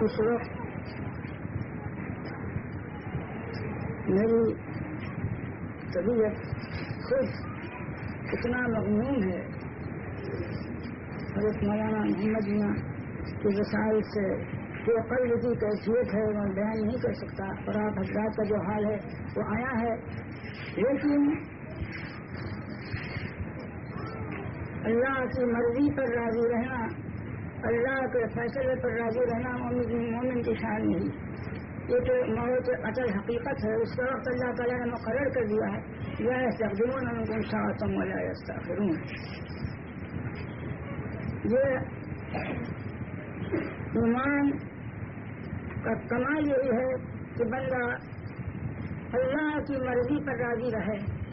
اس وقت میری طبیعت خود اتنا مغموم ہے حضرت مولانا محمد جی میاں کے وسائل سے جو قلب کی کیفیت ہے، وہ بیان نہیں کر سکتا اور آپ حضرات کا جو حال ہے، وہ آیا ہے۔ لیکن اللہ کی مرضی پر راضی رہنا، اللہ کے فیصلے پر راضی رہنا مومن کی شان نہیں۔ یہ تو موت اچل حقیقت ہے، اس کا وقت اللہ تعالیٰ نے مقرر کر دیا ہے۔ یا سخدون ان شاعتم ولا یستغفرون۔ یہ ایمان کا کمال یہی ہے کہ بندہ اللہ کی مرضی پر راضی رہے،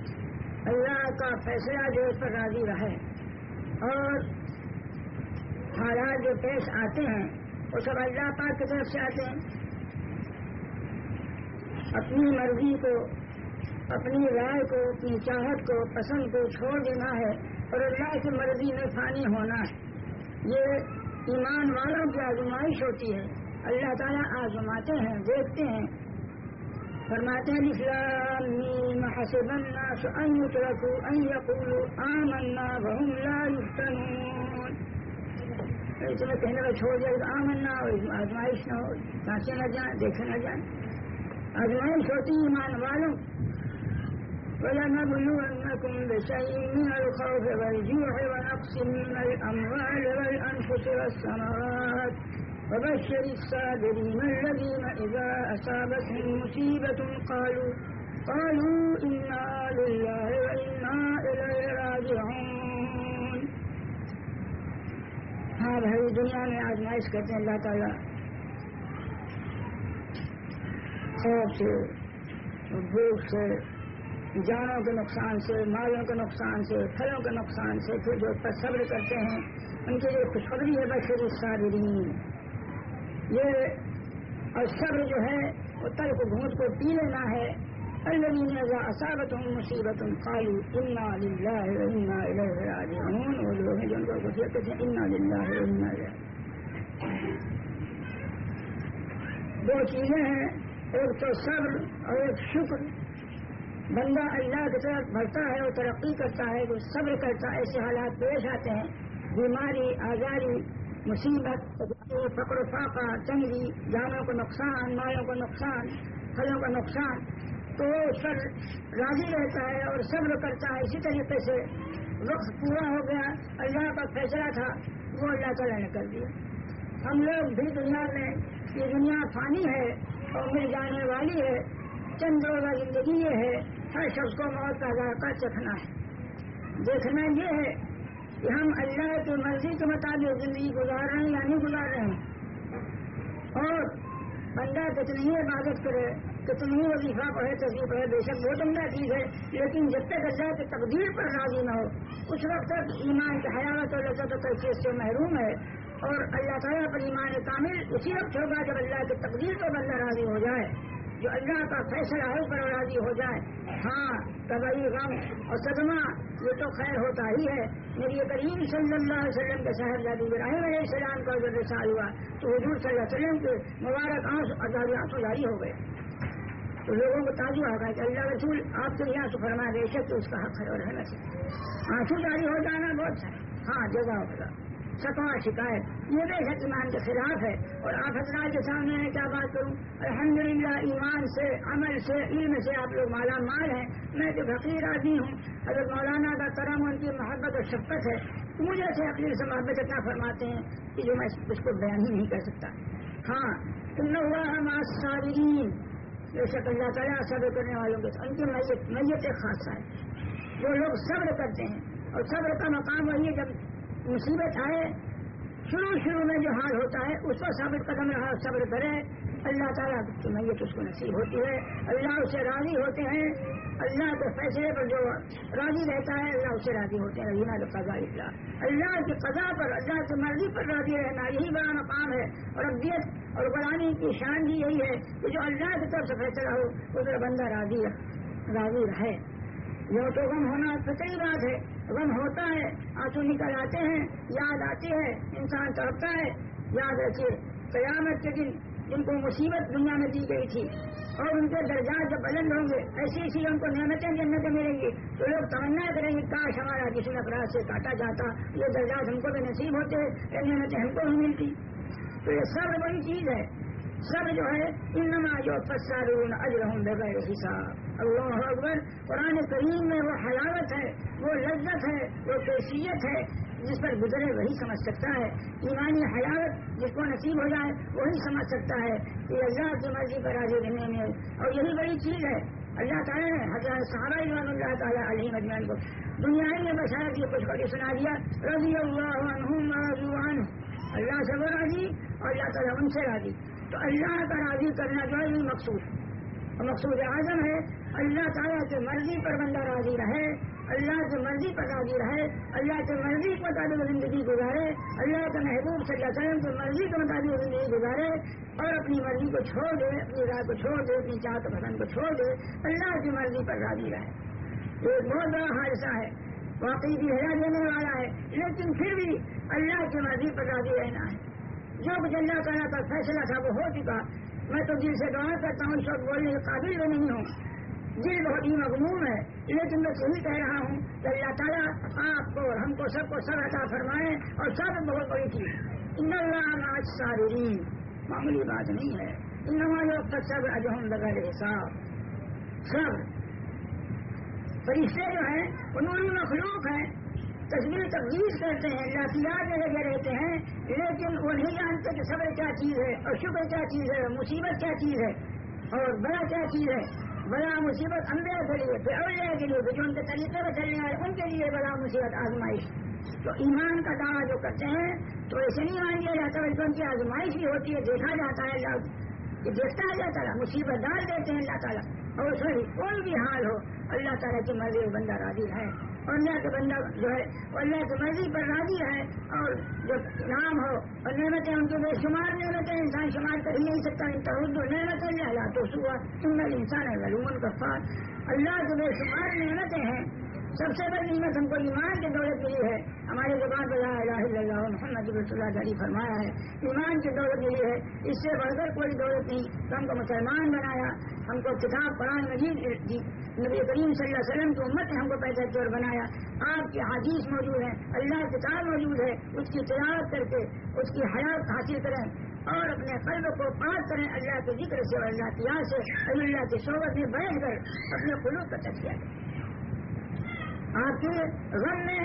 اللہ کا فیصلہ جو اس پر راضی رہے۔ اور حالات جو پیش آتے ہیں، وہ سب اللہ پاک کی طرف سے آتے ہیں۔ اپنی مرضی کو، اپنی رائے کو، اپنی چاہت کو، پسند کو چھوڑ دینا ہے اور اللہ کی مرضی میں فانی ہونا ہے۔ یہ ایمان والوں کی آزمائش ہوتی ہے۔ اللہ تعالیٰ آزماتے ہیں، دیکھتے ہیں۔ فرماتے ہیں اسلام حسب الناس ان يتركوا ان يقولوا آمنا وهم لا يفتنون. تمہیں کہنے کا چھوڑ دیا تو آمنا ہو آزمائش نہ ہو سانچے نہ جائیں دیکھے نہ جائیں أجمعين صوتي إيمان والهم ولنبلونكم بشيء من الخوف والجوع ونقص من الأموال والأنفس والثمرات. وبشر الصابرين الذين إذا أصابتهم مصيبة قالوا قالوا إنا لله وإنا إليه راجعون. ہاں بھائی دنیا میں آزمائش کرتے ہیں، اللہ تعالیٰ۔ خوف سے، بھوک سے، جانوں کے نقصان سے، مالوں کے نقصان سے، پھلوں کے نقصان سے، پھر جو پر صبر کرتے ہیں، ان کے لیے خوشخبری ہے بشر صابرین۔ یہ اور صبر جو ہے، وہ تل کو گھونٹ کو پی لینا ہے۔ الذين اذا اصابتهم مصیبت قالوا انا لله وانا اليه راجعون وہ لوگ ہیں جو لله وانا الیہ دو چیزیں ہیں ایک تو صبر اور ایک شکر. بندہ اللہ کی طرف بڑھتا ہے اور ترقی کرتا ہے وہ صبر کرتا ہے، ایسے حالات پیش آتے ہیں. بیماری، آزاری، مصیبت، فقر و فاقہ، تنگی، جانوں کو نقصان، مالوں کو نقصان، پھلوں کا نقصان تو وہ اس پر راضی رہتا ہے اور صبر کرتا ہے، اسی طریقے سے وقت پورا ہو گیا۔ اللہ کا فیصلہ تھا، وہ اللہ تعالیٰ نے کر دیا۔ ہم لوگ بھی دنیا میں، یہ دنیا فانی ہے اور مل جانے والی ہے، چند روزہ زندگی یہ ہے، ہر شخص کو موت کا ذائقہ چکھنا ہے۔ دیکھنا یہ ہے کہ ہم اللہ کی مرضی کے مطابق زندگی گزار رہے ہیں یا نہیں گزار رہے ہیں۔ اور بندہ کتنی عبادت کرے کتنی ہی وظیفہ پڑھے تصویر پڑھے، بے شک بہت عمدہ چیز ہے، لیکن جب تک اچھا اللہ کی تقدیر پر راضی نہ ہو۔ اس وقت تک ایمان کی حیات اور لذت و کیفیت سے محروم ہے اور اللہ تعالیٰ پر ایمان کامل اسی وقت ہوگا جب اللہ کی تقدیر پر بندہ راضی ہو جائے، جو اللہ کا فیصلہ ہے پر راضی ہو جائے۔ ہاں کبھی غم اور صدمہ، یہ تو خیر ہوتا ہی ہے۔ میری کریم صلی اللہ علیہ وسلم کے صاحب جادی ابراہیم علیہ السلام کا جب سال ہوا، تو حضور صلی اللہ علیہ وسلم کے مبارک آنس اور آنسو جاری ہو گئے۔ تو لوگوں کو تازہ ہوگا کہ اللہ رسول آپ کے یہاں سے فرما دے تو اس کا حق ہے اور رہنا چاہیے آنسو جاری ہو جانا بہت ہے۔ ہاں جگہ ہوگا شکوا شکایت۔ یہ بے شک ایمان کے خلاف ہے اور آپ حضرات کے سامنے میں کیا بات کروں؟ الحمدللہ، ایمان سے، عمل سے، علم سے آپ لوگ مالا مال ہیں۔ میں تو فقیر آدمی ہوں اگر مولانا کا کرم ان کی محبت اور شفقت ہے، مجھے سے اپنی سے محبت اتنا فرماتے ہیں کہ جو میں اس کو بیان ہی نہیں کر سکتا۔ ہاں تم نے ہوا ہے بے شک اللہ تعالیٰ صبر کرنے والوں کے ان کی میت میت خاصہ ہے۔ جو لوگ صبر کرتے ہیں اور صبر کا مقام وہی ہے جب مصیبت آئے، شروع شروع میں جو حال ہوتا ہے، اس پر ثابت قدم رہا صبر کرے۔ اللہ تعالیٰ کی میت اس کو نصیب ہوتی ہے۔ اللہ اسے راضی ہوتے ہیں۔ اللہ کے فیصلے پر جو راضی رہتا ہے، اللہ اسے راضی ہوتے ہیں۔ اللہ قضا اطلاع اللہ کی قضا پر، اللہ کی مرضی پر راضی رہنا یہی بڑا مقام ہے۔ اور ابدیت اور غلامی کی شان بھی یہی ہے کہ جو اللہ کی طرف سے فیصلہ ہو اس بندہ راضی راضی رہے۔ یہ تو غم ہونا فطری بات ہے۔ غم ہوتا ہے، آنسو نکل آتے ہیں، یاد آتی ہے، انسان تڑپتا ہے۔ یاد رکھیے، قیامت کے دن جن کو مصیبت دنیا میں دی گئی تھی اور ان کے درجات جب بلند ہوں گے، ایسی ایسی ان کو نعمتیں جنتیں ملیں گی تو لوگ تمنا کریں گے، کاش ہمارا جسم اپراد سے کاٹا جاتا، یہ درجات ہم کو بھی نصیب ہوتے، یہ نعمتیں ہم کو بھی ملتی۔ تو یہ سب بڑی چیز ہے۔ سب جو ہے ان نماز فسارون اجرحم بغیر حساب۔ اللہ اکبر، قرآن کریم میں وہ حلاوت ہے، وہ لذت ہے، وہ کیفیت ہے جس پر گزرے وہی سمجھ سکتا ہے۔ ایمانی حیات جس کو نصیب ہو جائے، وہی سمجھ سکتا ہے۔ کہ اللہ کی مرضی پر راضی رہنے میں اور یہی بڑی چیز ہے۔ اللہ تعالیٰ نے حضرت صحابہ ایمان اللہ تعالیٰ علیہ مجمعین کو دنیا میں بشارت یہ کچھ بڑی سنا دیا۔ رضی اللہ عنہم اللہ سے وہ راضی اور اللہ تعالیٰ ان سے راضی۔ تو اللہ کا راضی کرنا جو ہے، یہ مقصود۔ مقصود اعظم ہے۔ اللہ تعالیٰ کی مرضی پر بندہ راضی رہے۔ اللہ کی مرضی پر راضی رہے۔ اللہ کی مرضی کے مطابق زندگی گزارے۔ اللہ کے محبوب صلی اللہ علیہ وسلم کی مرضی کے مطابق زندگی گزارے۔ اور اپنی مرضی کو چھوڑ دے، اپنی رائے کو چھوڑ دے، اپنی چاہت پسند کو چھوڑ دے۔ اللہ کی مرضی پر راضی رہے۔ یہ ایک بہت بڑا حادثہ ہے۔ واقعی بھی ہرا دینے والا ہے۔ لیکن پھر بھی اللہ کی مرضی پر راضی رہنا ہے۔ جو کچھ اللہ تعالیٰ کا فیصلہ تھا وہ ہو چکا۔ میں تو دل سے دعا کرتا ہوں اس وقت بولنے کے قابل بھی نہیں ہوں دل جی، بہت ہی مغموم ہے۔ لیکن میں صحیح کہہ رہا ہوں کہ اللہ تعالیٰ آپ کو ہم کو سب کو سب عطا فرمائے اور سب بہت بڑی چیز ان اللہ ساری معمولی بات نہیں ہے۔ ان لوگ کا سب اجہم بغیر حساب۔ سب۔ فرشتے جو ہیں وہ نوری مخلوق ہیں۔ تصویر تفویض کرتے ہیں لاتیات لگے رہتے ہیں، لیکن وہ نہیں جانتے کہ صبر کیا چیز ہے اور شکر کیا چیز ہے، مصیبت کیا چیز ہے اور بڑا کیا چیز ہے۔ بڑا مصیبت انبیاء کے لیے، پھر اولیاء کے لیے، جو ان کے طریقے میں چلنے والے ان کے لیے بڑا مصیبت، آزمائش۔ تو ایمان کا دعویٰ جو کرتے ہیں، تو ایسے نہیں مان لیا جاتا، بلکہ ان کی آزمائش بھی ہوتی ہے، دیکھا جاتا ہے اللہ کہ دیکھتا ہے اللہ تعالیٰ مصیبت ڈال دیتے ہیں، اللہ تعالیٰ۔ اور اس میں کوئی بھی حال ہو، اللہ تعالیٰ کی مرضی بندہ راضی ہے۔ اور اللہ کے بندہ جو ہے، وہ اللہ کی مرضی پر راضی ہے اور جو نام ہو اور نعمتیں ان کے بے شمار نعمتیں انسان شمار کر ہی نہیں سکتا۔ ان نعمت اللہ تو سوا ان انسان ہے غلومن کا اللہ کے بے شمار نعمتیں ہیں۔ سب سے بڑی نعمت ہم کو ایمان کی دولت ملی ہے۔ ہمارے زبان پر الہ الا اللہ محمد رسول اللہ جاری فرمایا ہے۔ ایمان کی دولت ملی ہے۔ اس سے بڑھ کر کوئی دولت نہیں۔ تو ہم کو مسلمان بنایا۔ ہم کو کتاب قرآن مجید نبی کریم صلی اللہ علیہ وسلم کی امت نے ہم کو پیدا کیا اور بنایا۔ آپ کی حدیث موجود ہے۔ اللہ کتاب موجود ہے۔ اس کی تجارت کر کے اس کی حیات حاصل کریں۔ اور اپنے قلب کو پاک کریں۔ اللہ کے ذکر سے اور اللہ کی یاد سے۔ اللہ کی صحبت میں بیٹھ کر اپنے قلوب کا تجزیہ کریں۔ کے غم میں،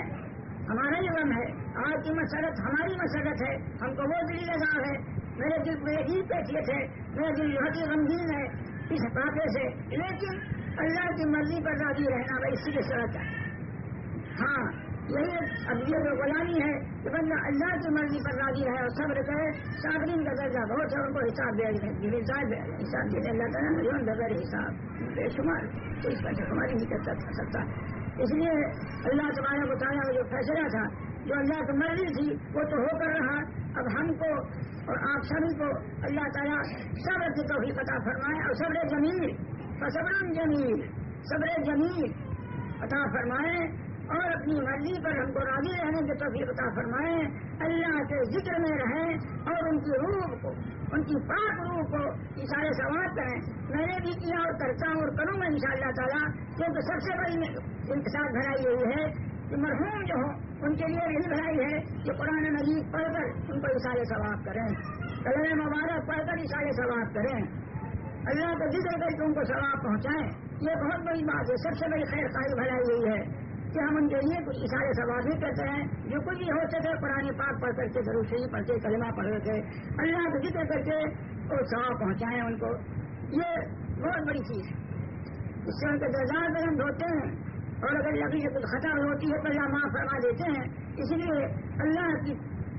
ہمارا ہی غم ہے۔ آپ کی مسرت ہماری مسرت ہے۔ ہم کو وہ دلی لگاؤ ہے۔ میرے دل میں ہی پیٹیت ہے۔ میرا دل بہت ہی غمگین ہے۔ اس پاپے سے لیکن اللہ کی مرضی پر راضی رہنا بھائی اسی کے ساتھ ہاں یہی اب یہ جو غلامی ہے کہ بندہ اللہ کی مرضی پر راضی رہے اور صبر کرے۔ صابرین کا درجہ بہت ہے، ان کو حساب دیا جائے حساب دے اللہ تعالیٰ نے حساب۔ بے شمار۔ تو اس کا ہماری نہیں کر سکتا۔ اس لیے اللہ تمہارا بتایا جو فیصلہ تھا، جو اللہ کی مرضی تھی، وہ تو ہو کر رہا۔ اب ہم کو اور آپ سبھی کو اللہ تعالیٰ صبر کی توفیق عطا فرمائے اور صبر جمیل صبر جمیل صبر جمیل عطا فرمائے اور اپنی مرضی پر ہم کو راضی رہنے کی توفیق عطا فرمائے۔ اللہ کے ذکر میں رہیں اور ان کی روح کو ان کی پاک روح کو اشارے سوال کریں۔ میں نے بھی کیا اور کرتا ہوں اور کروں گا ان شاء اللہ تعالیٰ، کیونکہ سب سے بڑی انتظار بھرائی یہی ہے کہ مرحوم جو ہوں، ان کے لیے یہی بھرائی ہے کہ قرآن مجید پڑھ کر ان کو اشارے ثواب کریں۔ کلر مبارک پڑھ کر اشارے ثواب کریں۔ اللہ کو ذکر کر کے ان کو ثواب پہنچائیں۔ یہ بہت بڑی بات ہے، سب سے بڑی خیر خائی بھرائی یہی ہے۔ کہ ہم ان کے لیے کچھ اشارے سوال بھی کرتے ہیں، جو کچھ بھی ہو سکے پرانی پاک پڑھ کر کے ضرور سے پڑھ کے، کلمہ پڑھ رہے تھے اللہ کو ذکر کر کے وہ سواب پہنچائیں ان کو۔ یہ بہت بڑی چیز ہے۔ اس سے ان کے درجات بلند ہوتے ہیں۔ اور اگر لکڑی سے کچھ خطر ہوتی ہے، تو اللہ معاف فرما دیتے ہیں۔ اس لیے اللہ کی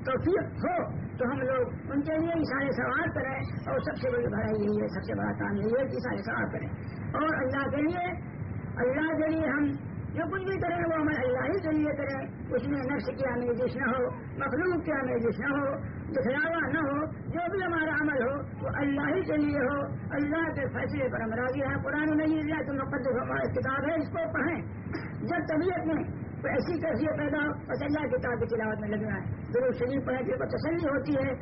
توفیق ہو تو ہم لوگ ان کے لیے اشارے سوال کریں۔ اور سب سے بڑی بھرائی یہی ہے، سب سے بڑا کام یہی ہے کہ اشارے سوال کریں۔ اور اللہ کے لیے، اللہ کے لیے ہم جو کچھ بھی کریں وہ عمل اللہ ہی کے لیے کریں اس میں نفس کی آمیزش نہ ہو، مخلوق کی آمیزش نہ ہو، دکھلاوا نہ ہو، جو بھی ہمارا عمل ہو، وہ اللہ ہی کے لیے ہو۔ اللہ کے فیصلے پر ہم راضی ہے قرآن نہیں اللہ کے مقدس ہمارا کتاب ہے، اس کو پڑھیں۔ جب طبیعت میں ایسی کیفیت پیدا ہو، بس اللہ کتاب کی تلاوت میں لگنا ہے۔ ضرور شریف پڑھنے دل کو تسلی ہوتی ہے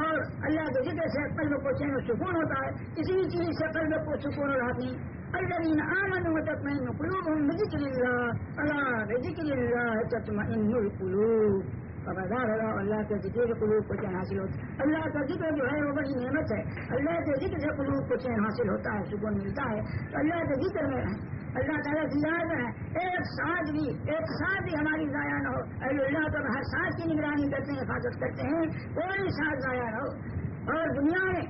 اور اللہ کے ذکر سے قلب کو چین و سکون ہوتا ہے، کسی بھی چیز سے قلب کو سکون اور الذين آمنوا وتطمئن قلوبهم بذكر الله، ألا بذكر الله تطمئن القلوب. خبردار ہوگا اللہ کے ذکر قلوب کو چین حاصل ہوتا ہے اللہ کا ذکر جو ہے وہ بڑی نعمت ہے اللہ کے ذکر سے قلوب کو چین حاصل ہوتا ہے سکون ملتا ہے تو اللہ کے ذکر میں اللہ تعالیٰ کی یاد ہے ایک ساتھ بھی، ایک ساتھ بھی ہماری ضائع نہ ہو. اللہ تو ہر ساتھ کی نگرانی کرتے ہیں، حفاظت کرتے ہیں. کوئی ساتھ ضائع نہ ہو. اور دنیا میں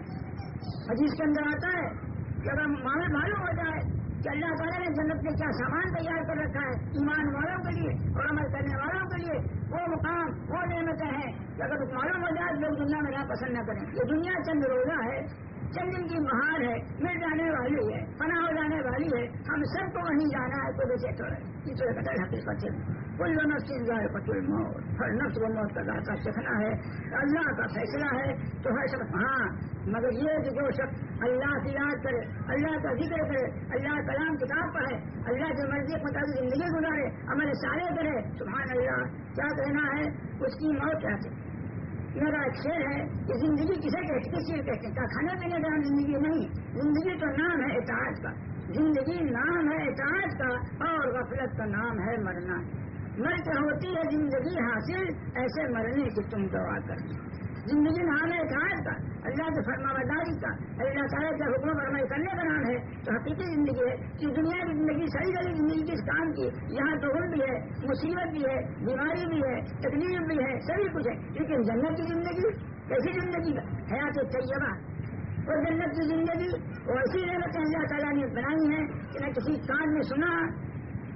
حدیث کے اندر آتا ہے کہ اگر معلوم ہو جائے کہ اللہ تعالیٰ نے جنت میں کیا سامان تیار کر رکھا ہے ایمان والوں کے لیے اور عمل کرنے والوں کے لیے، وہ مقام، وہ نعمتیں ہیں۔ کہ اگر معلوم ہو جائے لوگ دنیا میں نہ پسند نہ کریں، یہ دنیا چند روزہ ہے۔ چند دن کی مہار ہے مل جانے والی ہے، پناہ ہو جانے والی ہے، ہم سب کو وہیں جانا ہے تو بیچے تو حقیقت ہے۔ کل نفس انجوائے پتل موت۔ ہر نفس و موت کا ذات سیکھنا ہے، اللہ کا فیصلہ ہے، تو ہر شخص ہاں مگر یہ کہ جو شخص اللہ کی یاد کرے، اللہ کا ذکر کرے، اللہ کلام کتاب پڑھے، اللہ کی مرضی کے مطابق زندگی گزارے، عمل سارے کرے، سبحان اللہ، کیا کہنا ہے؟ اس کی موت کیا میرا شعر ہے کہ زندگی کسے کہتے کس چیز کہتے ہیں؟ کیا کھانے پینے کا زندگی نہیں، زندگی تو نام ہے اعتراض کا۔ زندگی نام ہے اعتراض کا اور غفلت کا نام ہے مرنا۔ مر کے ہوتی ہے زندگی حاصل، ایسے مرنے کی تم دعا کرنا زندگی نام ہے اتحاد کا، اللہ کے فرما برداری کا، اللہ تعالیٰ کے حکم فرمائی کرنے کا نام ہے، تو حقیقی زندگی ہے کہ دنیا کی زندگی صحیح گلی زندگی کس کام کی، یہاں تو بھی ہے، مصیبت بھی ہے، بیماری بھی ہے، تکلیف بھی ہے، سبھی کچھ ہے، لیکن جنت کی زندگی کیسی زندگی؟ کا حیات طیبہ اور جنت کی زندگی، وہ ایسی نعمتیں اللہ تعالیٰ نے بنائی ہیں کہ نہ کسی کان میں سنا،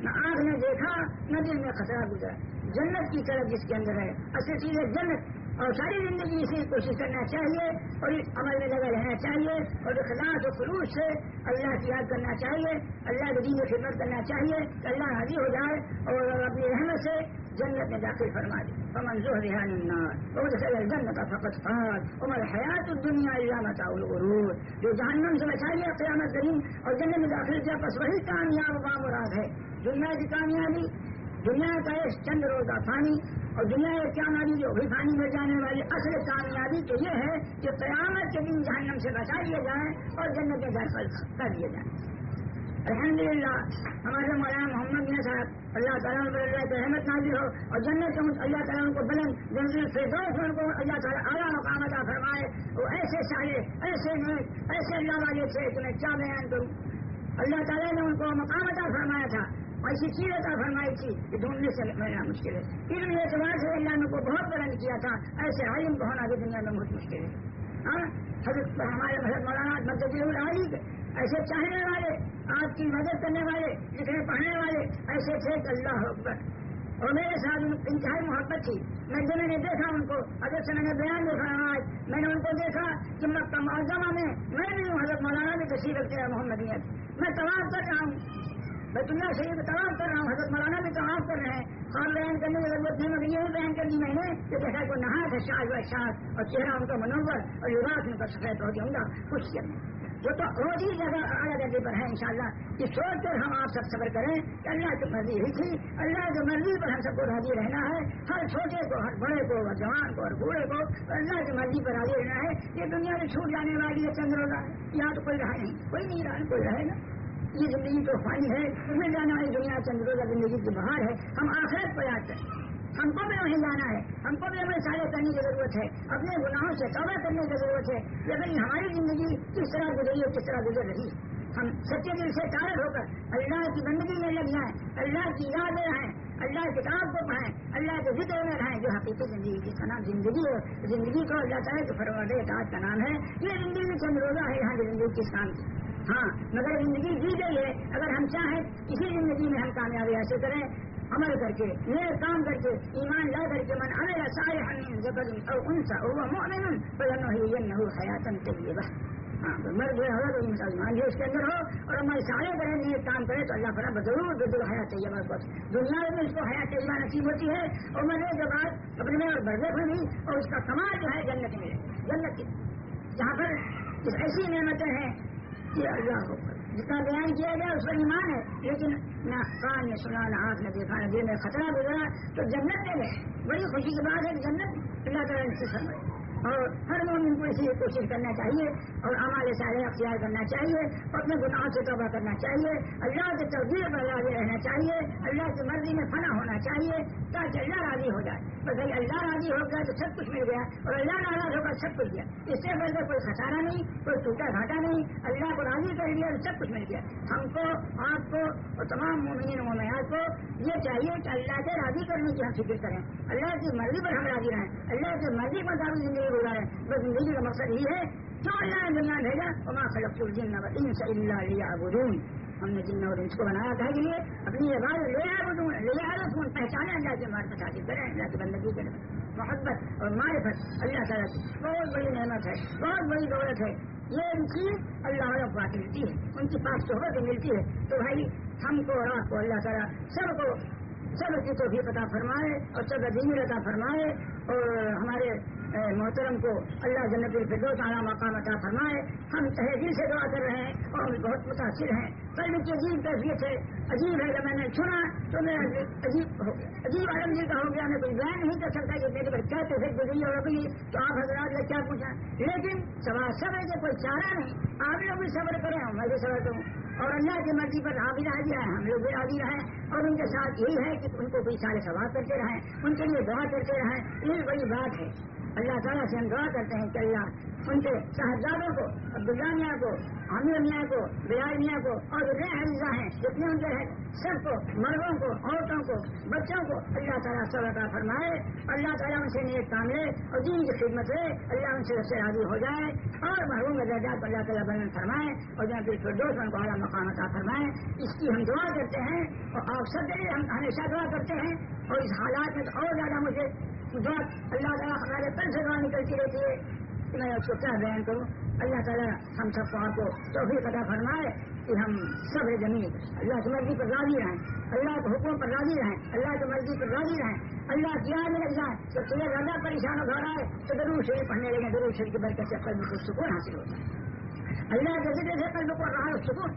نہ آنکھ نے دیکھا، نہ دل میں خطرہ گزرا۔ جنت کی طرف جس کے اندر ہے، اصل چیز ہے جنت۔ اور ساری زندگی اسی کوشش کرنا چاہیے اور اس عمل میں لگا رہنا چاہیے اور اخلاص و خلوص سے اللہ کی یاد کرنا چاہیے، اللہ کے دین خدمت کرنا چاہیے کہ اللہ حاضر ہو جائے اور اپنی رحمت سے جنت میں داخل فرما دے۔ پمن ریحان اور جنت کا فقط فاض عمر حیات الدنیا علامت الغرور۔ جو جہنم سے بچائیے قیامت کریم اور جنت میں داخل کیا، بس وہی کامیاب با مراد ہے۔ دنیا کی کامیابی، دنیا کا ایک چند روزہ پانی اور دنیا میں کامیابی جو بھی میں جانے والی اصل کامیابی تو یہ ہے کہ قیامت کے دن جہنم سے بچا لیے جائیں اور جنت کے گھر کر دیے جائیں۔ الحمد للہ ہمارے مولانا محمد بن صاحب، اللہ تعالیٰ اللہ کے احمد نازی ہو اور جنت کے اللہ تعالیٰ کو بلند جنت سے دو ان کو اللہ تعالیٰ اعلیٰ مقام ادا فرمائے۔ وہ ایسے سارے، ایسے نیک، ایسے اللہ والے تھے کہ میں کیا بیان کروں۔ اللہ تعالیٰ نے ان کو مقام ادا فرمایا تھا۔ ایسی چیز کا فرمائی تھی کہ ڈھونڈنے سے ملنا مشکل ہے۔ علم اعتبار سے اللہ نے کو بہت بلند کیا تھا، ایسے عالم کو ہونا بھی دنیا میں بہت مشکل ہے۔ ہاں حضرت ہمارے حضرت مولانا مدد العلی ایسے چاہنے والے، آپ کی مدد کرنے والے لکھنے پڑھنے والے، ایسے تھے اللہ اکبر۔ اور میرے ساتھ انتہائی محبت تھی۔ میں جب میں نے دیکھا ان کو، حضرت سے میں نے بیان دیکھا آج، میں نے ان کو دیکھا کہ میں معذمہ میں میں بھی ہوں، حضرت مولانا بھی تصویر رکھتے ہیں محمد میں تمام کر رہا ہوں۔ بیت اللہ شریف تمام کر رہا ہوں۔ حضرت مولانا بھی تمام کر رہے ہیں۔ خان بیان کرنے کی ضرورت نہیں مگر یہی بیان کر دی میں نے کہ دیکھا کو نہا ہے شاہ و شاہ اور چہرہ ان کا منور اور لباس ان کا سفید ہو جاؤں گا۔ خوش کرنے وہ تو روز ہی جگہ اعلیٰ درجے پر ہے انشاءاللہ کہ سوچ کر ہم آپ سب صبر کریں کہ اللہ کی مرضی ہوئی تھی، اللہ کی مرضی پر ہم سب کو راضی رہنا ہے۔ ہر چھوٹے کو، ہر بڑے کو، ہر جوان کو، ہر بوڑھے کو اللہ کی مرضی پر راضی رہنا ہے۔ یہ دنیا میں چھوٹ جانے والی ہے چند روزہ یہاں تو کوئی رہا نہیں، کوئی نہیں رہا، کوئی رہے گا۔ یہ زندگی تو فانی ہے اس میں جانا والی دنیا چند روزہ زندگی کی بہار ہے، ہم آخرت پر یاد کریں ہم کو بھی وہیں جانا ہے، ہم کو بھی ہمیں سارے کرنے کی ضرورت ہے، اپنے گناہوں سے توبہ کرنے کی ضرورت ہے۔ لیکن ہماری زندگی کس طرح گزری ہے، کس طرح گزر رہی ہم سچے دل سے تارک ہو کر اللہ کی بندگی میں لگ جائیں، اللہ کی یاد رہیں، اللہ کتاب کو پڑھیں، اللہ کے ذکر میں رہیں۔ جو حقیقی زندگی جس کا نام زندگی ہے۔ زندگی کو اللہ تعالیٰ کے فرور اطاعت کا نام ہے۔ یہ زندگی چند روزہ ہے، یہاں کی زندگی کس کام کی ہاں مگر زندگی دی گئی ہے اگر ہم چاہیں، اسی زندگی میں ہم کامیابی حاصل کریں، عمل کر کے نئے کام کر کے، ایمان لا کر کے، من عمل صالحا من ذكر او انثى وهو مؤمن ہاں، مرد ہو تو مسلمان جو اس کے اندر ہو، اور ہمارے سارے کریں گے کام کرے، تو اللہ فرا ضرور بدل حیات طیبہ کو دنیا میں اس کو حیات طیبہ نصیب ہوتی ہے اور مرنے کے بعد اپنے میں اور بردے ہوئی اور اس کا کمال جو ہے، جنت میں جنت جہاں پر ایسی نعمتیں ہیں یہ اللہ کو جتنا بیان کیا گیا اس پر ایمان ہے لیکن نہ کان نے سنا نہ ہاتھ نے دیکھا نہ دل میں خطرہ گزرا تو جنت میں گئے بڑی خوشی کی بات ہے کہ جنت اللہ تعالیٰ نے سمجھ اور ہر مومن کو اسی کوشش کرنا چاہیے اور ہمارے سارے اختیار کرنا چاہیے اور اپنے گناہوں سے توبہ کرنا چاہیے، اللہ کے تقدیر پر راضی رہنا چاہیے، اللہ کی مرضی میں فنا ہونا چاہیے تاکہ اللہ راضی ہو جائے۔ بس اللہ راضی ہو گیا تو سب کچھ مل گیا اور اللہ ناراض ہوگا سب کچھ گیا۔ اس سے بڑھ کوئی خسارا نہیں، کوئی ٹوٹا گھاٹا نہیں، اللہ کو راضی کر لیا سب کچھ مل گیا۔ ہم کو، آپ کو اور تمام مومنین مومیات کو یہ چاہیے کہ اللہ کے راضی کرنے کی ہم فکر کریں۔ اللہ کی مرضی پر ہم راضی رہیں۔ اللہ کی مرضی پر داری زندگی گزارے بس زندگی کا مقصد یہ ہے، جو اللہ نے دنیا بھیجا، وما خلقت الجن والانس الا ليعبدون۔ ہم نے جن اور انس کو بنایا تھا کہ لیے اپنی عبادت لے آبدون لے آبدون پہچانے اللہ کے مار پتا کریں اللہ کی بندگی کریں۔ محبت اور معرفت اللہ تعالیٰ کی بہت بڑی نعمت ہے، بہت بڑی دولت ہے۔ یہ ان کی اللہ والوں کو ملتی ہے ان کی پاس صحبت ملتی ہے تو بھائی، ہم کو اور آپ کو اللہ تعالیٰ سب کو، سب کی تو بھی پتا فرمائے اور سب دینی عطا فرمائے اور ہمارے محترم کو اللہ جنت الفردوس اعلیٰ مقام عطا فرمائے۔ ہم تحریر سے دعا کر رہے ہیں اور ہم بہت متاثر ہیں۔ کل کی عجیب کیفیت ہے۔ عجیب ہے جب میں نے سنا تو میں عجیب ہو گیا۔ عجیب عالم جی کا ہو گیا، میں کوئی بیان نہیں کر سکتا کہ میرے بچہ کیسے گزری اور ابھی تو آپ حضرات نے کیا پوچھا؟ لیکن سوال سب ہے کہ کوئی چارہ نہیں۔ آپ لوگ بھی صبر کریں میں بھی صبر کروں اور اللہ کی مرضی پر آپ بھی راضی رہے ہم لوگ بھی راضی رہیں۔ اور ان کے ساتھ یہی ہے کہ ان کو کوئی سارے سوال کرتے رہیں، ان کے لیے دعا کرتے رہیں۔ یہ بڑی بات ہے۔ اللہ تعالیٰ سے ہم دعا کرتے ہیں کہ اللہ ان کے صاحبزادوں کو، عبداللہ میاں کو، عامر میاں کو، بلال میاں کو اور جو حریضہ ہیں جتنے ان کے ہیں، سب کو، مردوں کو، عورتوں کو، بچوں کو اللہ تعالیٰ سب عطا فرمائے، اللہ تعالیٰ ان سے نیک کام لے اور دین کی خدمت لے، اللہ ان سے سے راضی ہو جائے اور محروم درجات اللہ تعالیٰ بلند فرمائے اور جہاں پھر فردوس ان کو اعلیٰ مقام عطا فرمائے۔ اس کی ہم دعا کرتے ہیں اور آپ سب کے لیے ہم ہمیشہ دعا کرتے ہیں اور اس حالات میں اور زیادہ مجھے بات اللہ تعالیٰ ہمارے پل سے دعا نکلتی رہتی ہے۔ کہ میں اس کو کیا بیان کروں۔ اللہ تعالیٰ ہم سب کو آپ کو توفیق عطا فرمائے کہ ہم سب زمین اللہ کی مرضی پر راضی رہیں۔ اللہ کے حکم پر راضی رہیں۔ اللہ کی مرضی پر راضی رہیں۔ اللہ کی یاد لگ جائیں تو تمہیں زیادہ پریشان ہو رہا ہے تو ضرور شریف پڑھنے لگے۔ ضرور شریف کی برکت سے قلب کو سکون حاصل ہوتا ہے۔ اللہ کے ذکر سے قلب کو رہا ہے سکون۔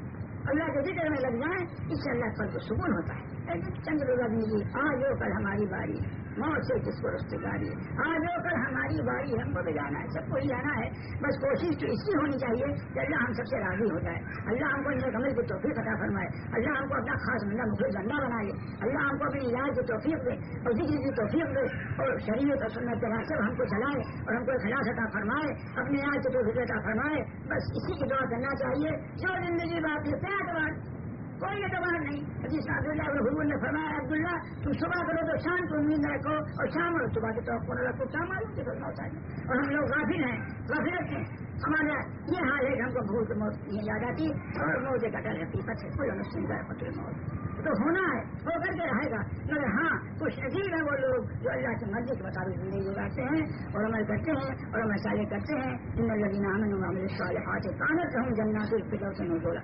اللہ کے ذکر میں لگ جائیں اس سے اللہ قلب کو سکون ہوتا ہے۔ چند روزہ دیجیے آج ہو کل ہماری باری ہے۔ موت سے کس کو رستگاری ہے؟ آج ہو کر ہماری باری ہم کو بھی جانا ہے، سب کو ہی جانا ہے۔ بس کوشش تو اس کی ہونی چاہیے کہ اللہ ہم سب سے راضی ہو جائے۔ اللہ ہم کو ان عمل کی توفیق عطا فرمائے۔ اللہ ہم کو اپنا خاص بندہ مجھے زندہ بنائے۔ اللہ ہم کو اپنی علاج کی توفیق دے اور ذکر کی توفیق دے اور شریعت اور سنت کے سب ہم کو چلائے اور ہم کو خلاص عطا فرمائے اپنے علاج کی توفیق عطا فرمائے۔ بس اسی کی دعا کرنا چاہیے۔ جو زندگی بات ہے کوئی اعتبار نہیں۔ حدیث عبداللہ حضور نے فرمایا، عبداللہ تم صبح کرو تو شام کو امید رکھو اور شام اور صبح کی طرف کو رکھو۔ کیا معلوم کہ کرنا چاہیے اور ہم لوگ غافل ہیں غافلت ہیں۔ ہمارا یہ حال ہے کہ ہم کو بھول کے موت نہیں یاد آتی اور موت کا ڈر حقیقت ہے، کوئی ہمیں سن جائے پتہ موت۔ تو ہونا ہے، ہو کر کے رہے گا۔ مگر ہاں کچھ عجیب ہے وہ لوگ جو اللہ کی مرضی کے مطابق زندگی گزارتے ہیں اور عمل کرتے ہیں اور عمل سالے کرتے ہیں۔ ان لگینا امن عمل صالحات کانت ہوں جنات الفردوس سے نہیں بولا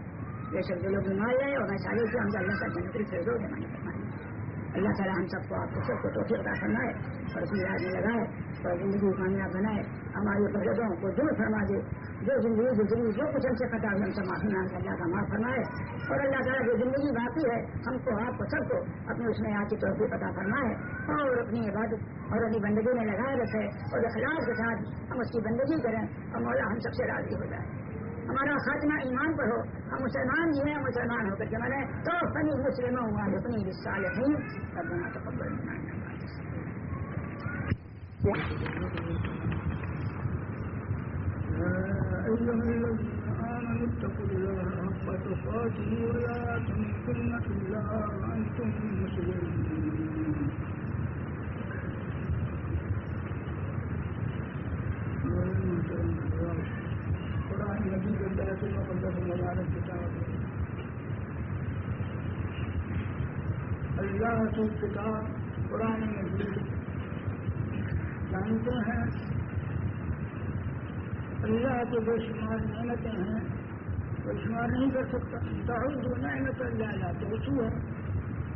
بے شک جو لوگ بیمار رہے اور میں چالیس سے ہم اللہ کا جنت الفردوس ہے فرمائے اللہ تعالیٰ ہم سب کو آپ کو سب کو توفیق عطا فرمائے اور اپنی یاد میں لگائے اور زندگی کامیاب بنائے۔ ہماری پہلوں کو دور فرما دے۔ جو زندگی کی زندگی، جو کچھ ہم سے خطا ہوئی، ہم سے معافی مانگ اللہ کا معاف فرمائے۔ اور اللہ تعالیٰ جو زندگی باقی ہے، ہم کو، آپ کو، سب کو اپنے اس میں آپ کی توفیق عطا فرمائے۔ اور اپنی عبادت اور اپنی بندگی میں لگائے رکھے اور اخلاق کے ساتھ ہم اس کی بندگی کریں۔ اور مولا ہم سب سے راضی ہو جائے۔ ہمارا خاتمہ ایمان پر ہو ہم مسلمان ہی ہیں، مسلمان ہو کر کے میں تو فنی مسلم ہوا اپنی رسال نہیں ربنا تقبل أيها الذين آمنوا اتقوا الله حق تقاته ولا تموتن إلا وأنتم مسلمون قرآن نبی کے طرف مقدس مبارک کتاب اللہ کی کتاب قرآن نبی جانتے ہیں اللہ کے بے شمار نعمتیں ہیں بے شمار نہیں کر سکتا تعود نعمت اللہ جاتے اچھو ہے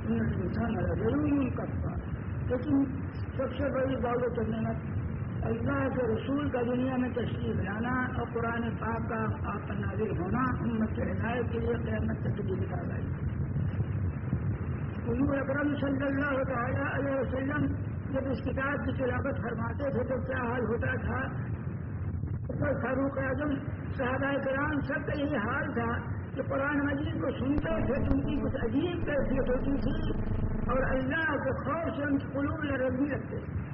ان انسان ضرور نہیں کرتا لیکن سب سے بڑی دولت نعمت اللہ کے رسول کا دنیا میں تشریف لانا اور قرآن پاک کا آپ کا نازل ہونا امت کے ہدایت کے لیے قیامت تک بھی نکال آئی حضور اکرم صلی اللہ تعالیٰ علیہ وسلم جب اس کتاب کی تلاوت فرماتے تھے تو کیا حال ہوتا تھا؟ فاروق اعظم صحابہ کرام سب کا یہی حال تھا کہ قرآن مجید کو سنتے تھے تو ان کی کچھ عجیب کیفیت ہوتی تھی اور اللہ کے خوف سے ان کی قلوب لرزنے لگتے تھے۔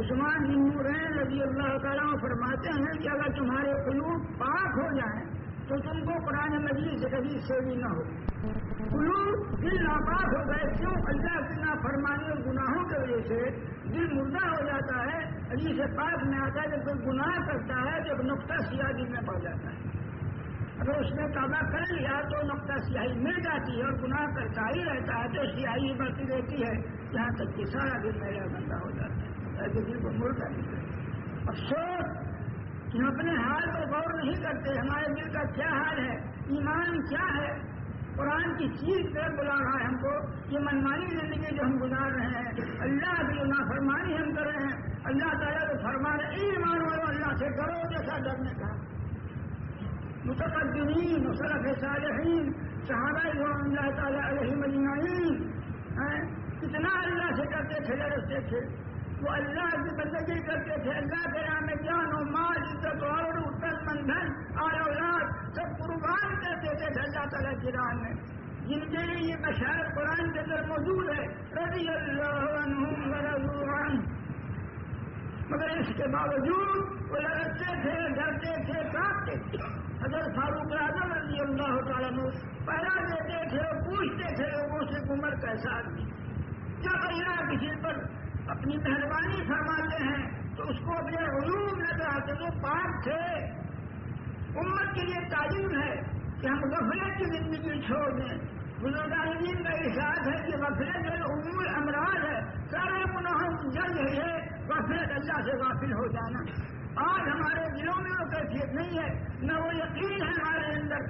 عثمان بن نورین رضی اللہ تعالیٰ فرماتے ہیں کہ اگر تمہارے قلوب پاک ہو جائیں تو تم کو قرآن مجید سے کبھی سیوی نہ ہو۔ قلوب دل ناپاک ہو گئے کیوں؟ اللہ کی نافرمانی اور گناہوں کی وجہ سے دل مردہ ہو جاتا ہے۔ علی سے پاک میں آتا ہے جب کوئی گناہ کرتا ہے جب نقطہ سیاہ دل میں پڑ جاتا ہے۔ اگر اس نے توبہ کر لیا تو نقطہ سیاہی مل جاتی ہے اور گناہ کرتا ہی رہتا ہے تو سیاہی بڑھتی رہتی ہے۔ یہاں تک کہ سارا دل میرا بندہ ہو جاتا ہے۔ دل کو مڑ کر افسوس کہ ہم اپنے حال کو غور نہیں کرتے ہمارے دل کا کیا حال ہے۔ ایمان کیا ہے قرآن کی چیز پہ بلا رہا ہے ہم کو یہ منمانی زندگی جو ہم گزار رہے ہیں اللہ کی نافرمانی ہم کر رہے ہیں اللہ تعالیٰ کو فرما رہے ایمان والو اللہ سے کرو جیسا ڈرنے کا متقدمین مصرف صالحین صحابہ اللہ تعالیٰ علیہ مجمعین کتنا اللہ سے کرتے تھے لڑتے تھے۔ وہ اللہ کی بندگی کرتے تھے، اللہ کے نام میں جان و مال، عزت اور بندھن اور اولاد سب قربان کرتے تھے اللہ تعالیٰ کی راہ میں۔ جن کے لیے یہ بشار قرآن کے اندر موجود ہے، رضی اللہ مگر اس کے باوجود وہ لڑکتے تھے، ڈرتے تھے کاپتے تھے۔ اگر فاروق اعظم رضی اللہ تعالیٰ پہلا دیتے تھے اور پوچھتے تھے لوگوں سے، عمر کیسا آدمی جب اللہ کسی پر اپنی مہربانی فرماتے ہیں تو اس کو اپنے علوم نظر آتے وہ پاک تھے۔ امت کے لیے تعلیم ہے کہ ہم غفلت کی زندگی چھوڑ دیں۔ بزرگان کا احساس ہے کہ غفلت جو عمر امراض ہے سارے گناہوں کی ہے غفلت اللہ سے غافل ہو جانا۔ آج ہمارے دلوں میں وہ کیفیت نہیں ہے۔ نہ وہ یقین ہے ہمارے اندر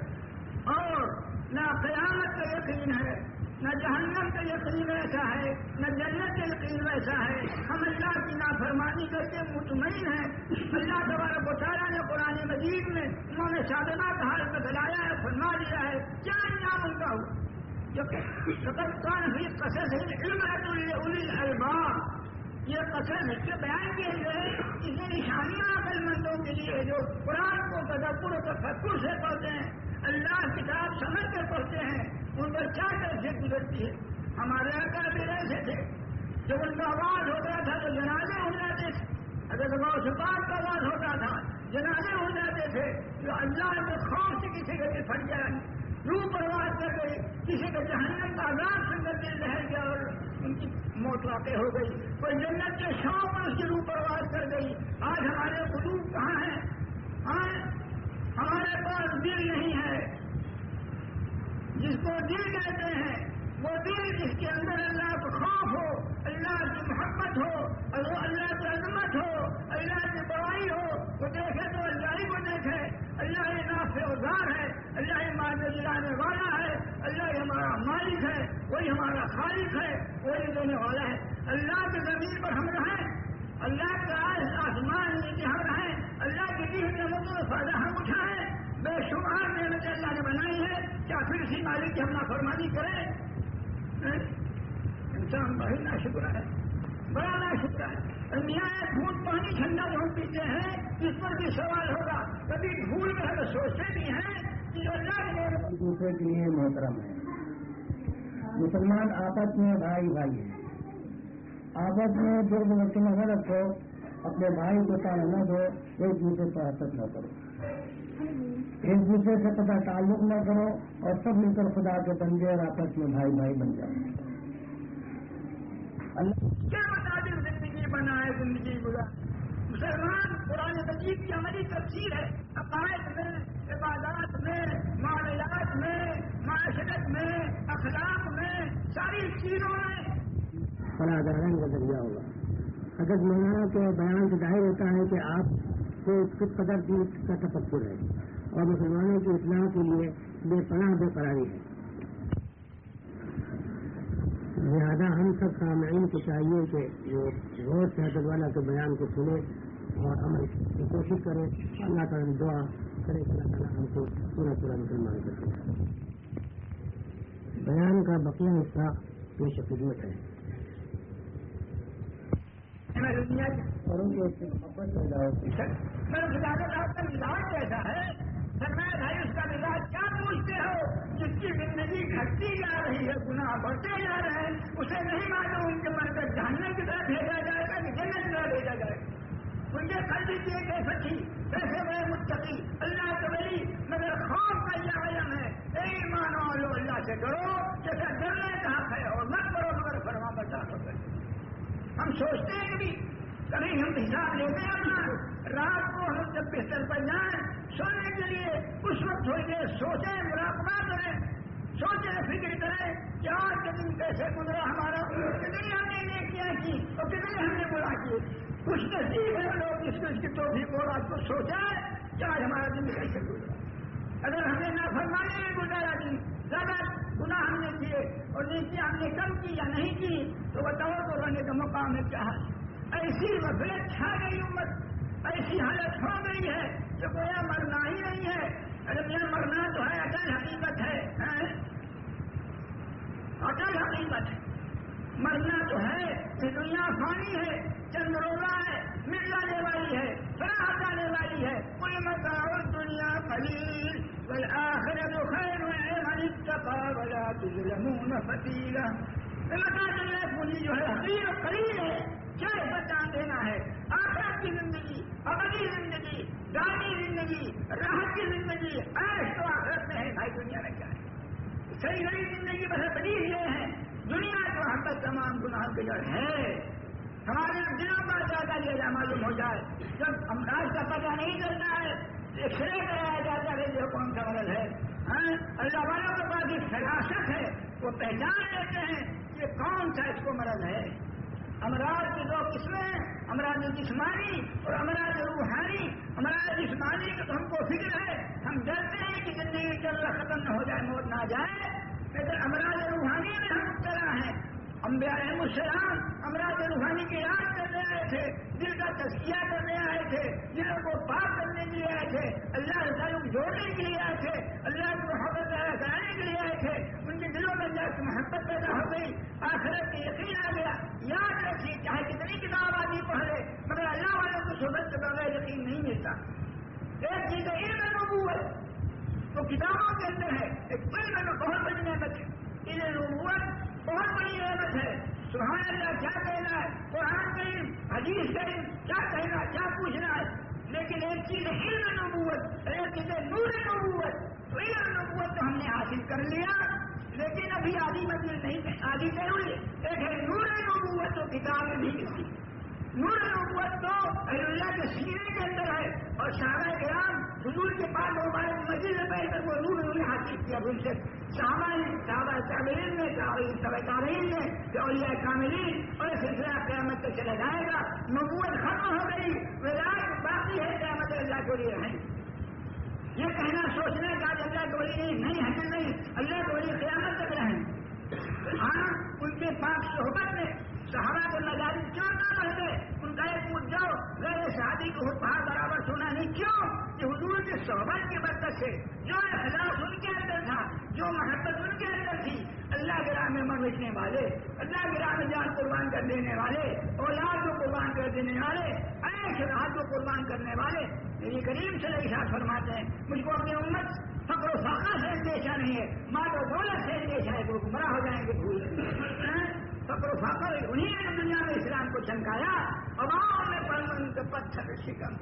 اور نہ قیامت کا یقین ہے۔ نہ جہنم کا یقین ویسا ہے، نہ جنت کا یقین ویسا ہے۔ ہم اللہ کی نافرمانی کر کے مطمئن ہیں۔ اللہ دوبارہ بتایا نے قرآن مجید میں انہوں نے سادنا کا حال بدلایا ہے، فرما دیا ہے، کیا انجام ان کا ہوا بھی قصص علم ہے الباب یہ قصص ہے کہ بیان کے لیے اس نشانیاں عقل مندوں کے لیے جو قرآن کو تدبر و تفکر سے پڑھتے ہیں، اللہ کتاب سمجھ کر پڑھتے ہیں۔ ان پر کیا کیسے گزرتی ہے۔ ہمارے یہاں بھی ایسے تھے۔ جب ان کا آواز ہوتا تھا تو جنازے ہو جاتے تھے۔ اگر غور سپاٹ کا آواز ہوتا تھا۔ جنازے ہو جاتے تھے جو اللہ کے خوف سے کسی کا بھی پھٹ جائے۔ روح برباد کر گئی کسی کا جہنم کا آزاد سے اندر دل رہ گیا اور ان کی موت واقع ہو گئی۔ کوئی جنت کے شوق میں اس کی روح برباد کر گئی۔ آج ہمارے قلوب کہاں ہیں؟ ہمارے پاس دل نہیں ہے۔ جس کو دل کہتے ہیں، وہ دل جس کے اندر اللہ کا خوف ہو، اللہ کی محبت ہو، اور وہ اللہ کی عظمت ہو، اللہ کی بڑائی ہو، وہ دیکھے تو اللہ ہی کو دیکھے۔ اللہ یہ نافع اوزار ہے، اللہ یہ دلانے والا ہے، اللہ ہمارا مالک ہے، وہی ہمارا خالق ہے، وہی دینے والا ہے۔ اللہ کے زمین پر ہم رہیں، اللہ کے آسمان میں ہم رہیں، اللہ کی دی نعمتوں میں فائدہ ہم اٹھائیں۔ بے شمار نعمت اللہ نے بنائی ہے کیا پھر اسی مالک کی ہم نافرمانی کریں انسان بڑی نہ شکر ہے، بڑا نہ شکر ہے۔ میاں پھول پانی ٹھنڈا جو ہم پیتے ہیں، اس پر بھی سوال ہوگا۔ کبھی بھول میں ہمیں سوچتے بھی ہیں کہ دوسرے کے لیے محترم ہے مسلمان آپس میں بھائی بھائی ہیں۔ آپس میں درد وقت نہ رکھو، اپنے بھائی کو تانا نہ دو، ایک دوسرے پر حسد نہ کرو۔ ایک دوسرے سے پتا تعلق نہ کرو اور سب مل کر خدا کے بندے اور آپس میں بھائی بھائی بن جاؤ۔ کیا مطابق زندگی بنا ہے زندگی گزار۔ مسلمان قرآن مجید کی تفصیل ہے۔ عقائد میں عبادات میں معاملات میں معاشرت میں اخلاق میں ساری چیزوں میں۔ فلاں کا ذریعہ ہوگا۔ اگر مولانا کے بیان سے ظاہر ہوتا ہے کہ آپ کو کس قدر دین کا تفکر ہے۔ اور مسلمانوں کی اطلاع کے لیے بے پناہ بے قراری ہے۔ لہٰذا ہم سب سامعین کو چاہیے کہ جو غور صحت والا کے بیان کو سنے اور ہم کی کوشش کریں۔ اللہ تعالیٰ دعا کرے اللہ تعالیٰ ہم کو پورا پورا مسلمان کر بیان کا بقیہ حصہ پیش خدمت ہے۔ اور ان کو محبت پیدا ہوتی ہے۔ مزاج کیسا ہے؟ سرمایہ بھائی، اس کا مزاج کیا پوچھتے ہو؟ جس کی زندگی گھٹتی جا رہی ہے، گناہ بڑھتے جا رہے ہیں، اسے نہیں معلوم ان کے من کر جاننے کی طرف بھیجا جائے گا کہ جنت کی طرف بھیجا جائے گا۔ ان کے کل دیجیے کیسے تھی کیسے بڑے متقی، اللہ کے بلی مگر خوف کا یہ علم ہے۔ اے مانو لو اللہ سے ڈرو، جیسا ڈرنے کا حق ہے، اور مت کرو مگر فرما بچا سکتے ہم سوچتے ہیں کہ کبھی ہم حساب لیتے ہیں اپنا رات کو ہم جب بستر پر جائیں سونے کے لیے اس وقت تھوڑی سوچیں مراقبہ کریں، سوچیں فکر کریں کہ آج کے دن کیسے گزرا ہمارا، کتنی ہم نے یہ کیا کی اور کتنی ہم نے بولا کی؟ کچھ نصیب ہے لوگ اس کو، اس کی توفیق اور آج کو سوچا ہے کہ آج ہمارا دن کیسے گزرا۔ اگر ہم نے نافرمانی میں گزارا دن زیادہ گناہ ہم نے کیے اور نیچے ہم نے کم کی یا نہیں کی، تو بتاؤ تو رہنے کا مقام ہے کیا ہے۔ ایسی وفلت چھا گئی امت، ایسی حالت ہو گئی ہے جو گویا مرنا ہی نہیں ہے ارے میرا مرنا تو ہے، اٹل حقیقت ہے اٹل حقیقت ہے۔ مرنا تو ہے یہ دنیا فانی ہے، چند روزہ ہے مل جانے والی ہے پھر جانے والی ہے۔ کوئی مزاح دنیا خلیل بل آخر جو خیر ہے بلا تجرمون فتیلا متا دنیا پونی جو ہے حقیر قلیل ہے کیا بچان دینا ہے۔ آخرت کی زندگی، ابدی زندگی دانی زندگی راحت کی زندگی ایش تو آخرت میں ہے بھائی، دنیا میں کیا ہے؟ صحیح نئی زندگی بس بڑی یہ ہے، دنیا جو ہم تک تمام گناہ کی جڑ ہے۔ ہمارے دنوں کا زیادہ یہ معلوم ہو جائے، جب امراض کا پتہ نہیں چلتا ہے ایکس رے کرایا جاتا ہے جو کون سا مرض ہے؟ ہاں، اللہ والوں کے پاس ایک فراست ہے، وہ پہچان لیتے ہیں کہ کون سا اس کو مرض ہے۔ امراض کی دو قسمیں امراض جسمانی اور امراض روحانی امراض جسمانی کا تو ہم کو فکر ہے۔ ہم ڈرتے ہیں کہ زندگی چل رہا ختم نہ ہو جائے، موت نہ جائے۔ لیکن امراض روحانی میں ہم مبتلا ہیں۔ امبیا احمد السلام امراض روحانی کی علاج کرنے آئے تھے، دل کا تزکیہ کرنے آئے تھے دلوں کو پاک کرنے کے لیے آئے تھے، اللہ تعلق جوڑنے کے لیے آئے تھے، اللہ کی محبت پیدا کرانے کے لیے آئے تھے۔ ان کے کی محبت پیدا ہو گئی، آخرت کی یقین آ گیا۔ یاد رکھیے چاہے کتنی کتاب آدمی پڑھ لے مگر اللہ والوں کو صحبت کے بغیر یقین نہیں ملتا۔ ایک چیز ہے، علم نبوت وہ کتابوں کے اندر ہے، ایک علم میں بہت بڑی نعمت ہے۔ علم نبوت بہت بڑی نعمت ہے۔ سبحان اللہ، کیا کہنا ہے؟ قرآن کریم، حدیث کریم، کیا کہنا کیا پوچھنا ہے؟ لیکن ایک چیز علم نبوت ایک چیز نور نبوت تو علم نبوت تو ہم نے حاصل کر لیا۔ لیکن ابھی آدھی منزل نہیں، آدھی ضروری ایک ہے نور نبوت تو کتاب میں نہیں ملتی نور نبوت تو اللہ کے سینے کے اندر ہے اور شاہراہ کرام حضور کے پاس موبائل مسجد میں بیٹھ کر وہ نور انہوں نے حاصل کیا۔ ان سے صحابہ نے صحابہ تعمیر نے تعمیر نے اولیاء کاملین۔ اور سلسلہ قیامت تک چلا جائے گا۔ نبوت ختم ہو گئی ولایت باقی ہے، قیامت اللہ کے لیے ہیں یہ کہنا سوچنے کا کہ اللہ کے ولی نہیں ہے نہیں، اللہ کے ولی قیامت تک رہیں۔ ہاں ان کے پاس صحبت میں صحابہ کو نظاری کیوں نہ رہتے ان کا ایک پوچھ جاؤ، غیر شادی کو پہاڑ برابر سنا نہیں، کیوں؟ کہ حضور کے صحبت کی برکت سے جو اخلاق ان کے اندر تھا، جو محبت ان کے اندر تھی، اللہ کے راہ میں من بیچنے والے، اللہ کے راہ میں جان قربان کر دینے والے، اولاد کو قربان کر دینے والے ایسے رات کو قربان کرنے والے میری کریم سے ارشاد فرماتے ہیں، مجھ کو اپنی امت فخر و فاقہ سے اندیشہ نہیں ہے ماں و دولت سے اندیشہ ہے وہ گمراہ ہو جائیں گے، بھول ہاں؟ فخر و فخر انہیں نے دنیا میں اسلام کو چمکایا۔ عوام میں پرمن پتھر شکم۔